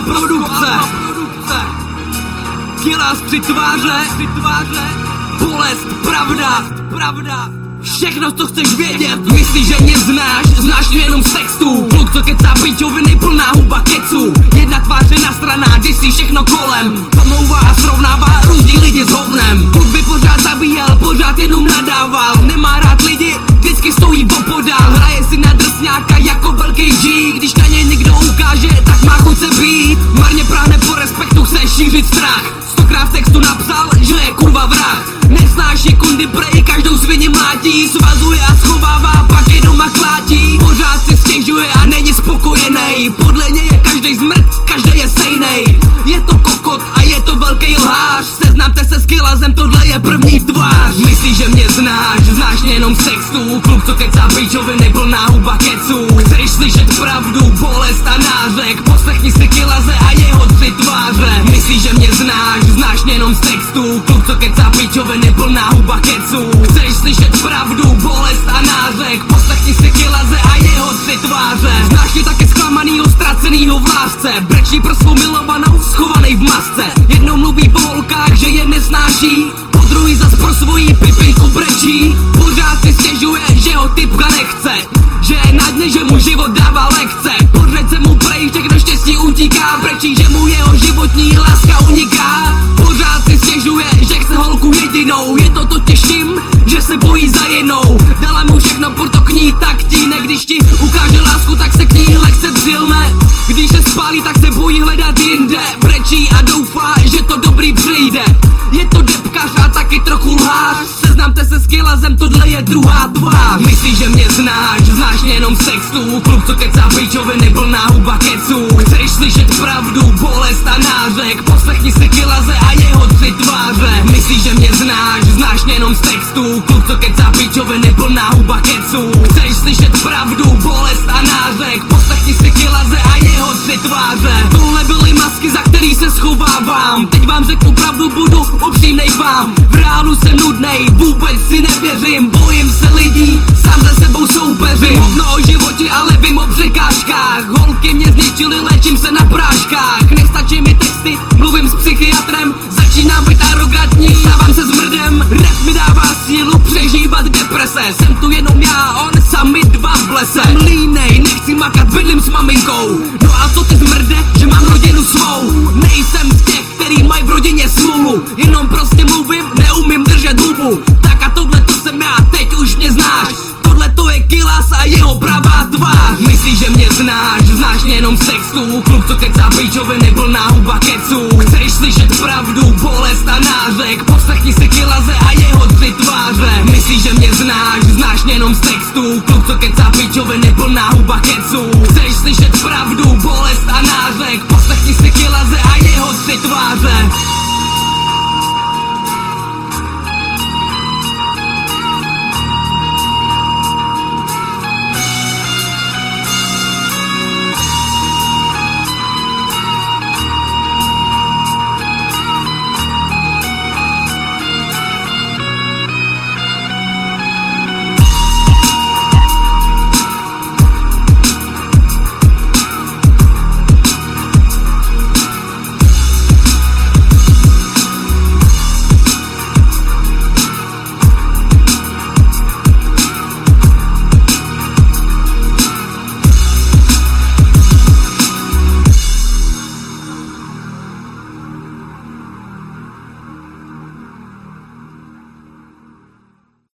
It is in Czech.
produkce. Kila z tváře, bolest, pravda, pravda. Všechno, co chceš vědět, myslíš, že mě znáš, znáš mě jenom z textů Kluk, co kecá pičoviny, plná huba kecu Jedna tvář na straná, si všechno kolem chce šířit strach. Stokrát v textu napsal, že je kurva vrah. Nesnáší kundy prej, každou svině mlátí. Svazuje a schovává, pak je doma klátí Pořád si stěžuje a není spokojený. Podle něj je každý zmrt, každý je sejnej Je to kokot a je to velký lhář. Seznamte se s kilazem, tohle je první tvář. Myslíš, že mě znáš, znáš mě jenom textů Kluk, co kecá pičoviny, plná huba keců. Chceš slyšet pravdu, bolest a nářek Poslechni si kilaze a jeho tři Myslíš, že mě znáš, znáš mě jenom z textů Kluk, co kecá pičoviny, plná huba keců. Chceš slyšet pravdu, bolest a nářek Poslechni si kilaze a jeho tři tváře. Znáš mě taky zklamanýho, ztracenýho v lásce. Brečí pro svou milovanou, schovaný typka nechce Že je na dne, že mu život dává lekce. Pořád se mu prej, všechno štěstí utíká. Brečí, že mu jeho životní láska uniká. Pořád si stěžuje, že chce holku jedinou. Je to totiž tím, že se bojí za jednou Dala mu všechno, proto k ní tak tíne Když ti ukáže lásku, tak se k ní lehce dřilne Když se spálí, tak se bojí hledat jinde. Brečí a doufá, že to dobrý přijde. Je to depkař a taky trochu lhář. Seznamte se s kilazem, tohle je druhá tvář Myslíš, že mě znáš, znáš mě jenom textů Kluk, co kecá pičoviny, plná huba keců. Chceš slyšet pravdu, bolest a nářek? Poslechni si kilaze a jeho tři tváře. Myslíš, že mě znáš, znáš mě jenom z Kluk, co kecá pičoviny, plná huba keců. Chceš slyšet pravdu, bolest a nářek? Poslechni si kilaze a jeho tři tváře. Tohle byly masky, za který se schovávám. Teď vám řeknu pravdu, budu upřímnej vám. V reálu jsem nudnej, vůbec deprese Jsem tu jenom já, on sami dva v lese. Jsem línej, nechci makat, bydlím s maminkou. No a co ty zmrde, že mám rodinu svou? Nejsem z těch, který mají v rodině smůlu. Jenom prostě mluvím, neumím držet hubu. Tak a tohle to jsem já, teď už mě znáš. Tohle to je Kilas a jeho pravá tvář. Myslíš, že mě znáš, znáš mě jenom textů Kluk, co kecá pičoviny, plná huba keců. Chceš slyšet pravdu, bolest a nářek? Poslechni si Kilaze tváře. Myslíš, že mě znáš, znáš mě jenom z textu. Klub, co kecá pičově, neplná huba keců. Chceš slyšet pravdu, bolest a nářek Poslechni si kilaze a jeho ty tváře.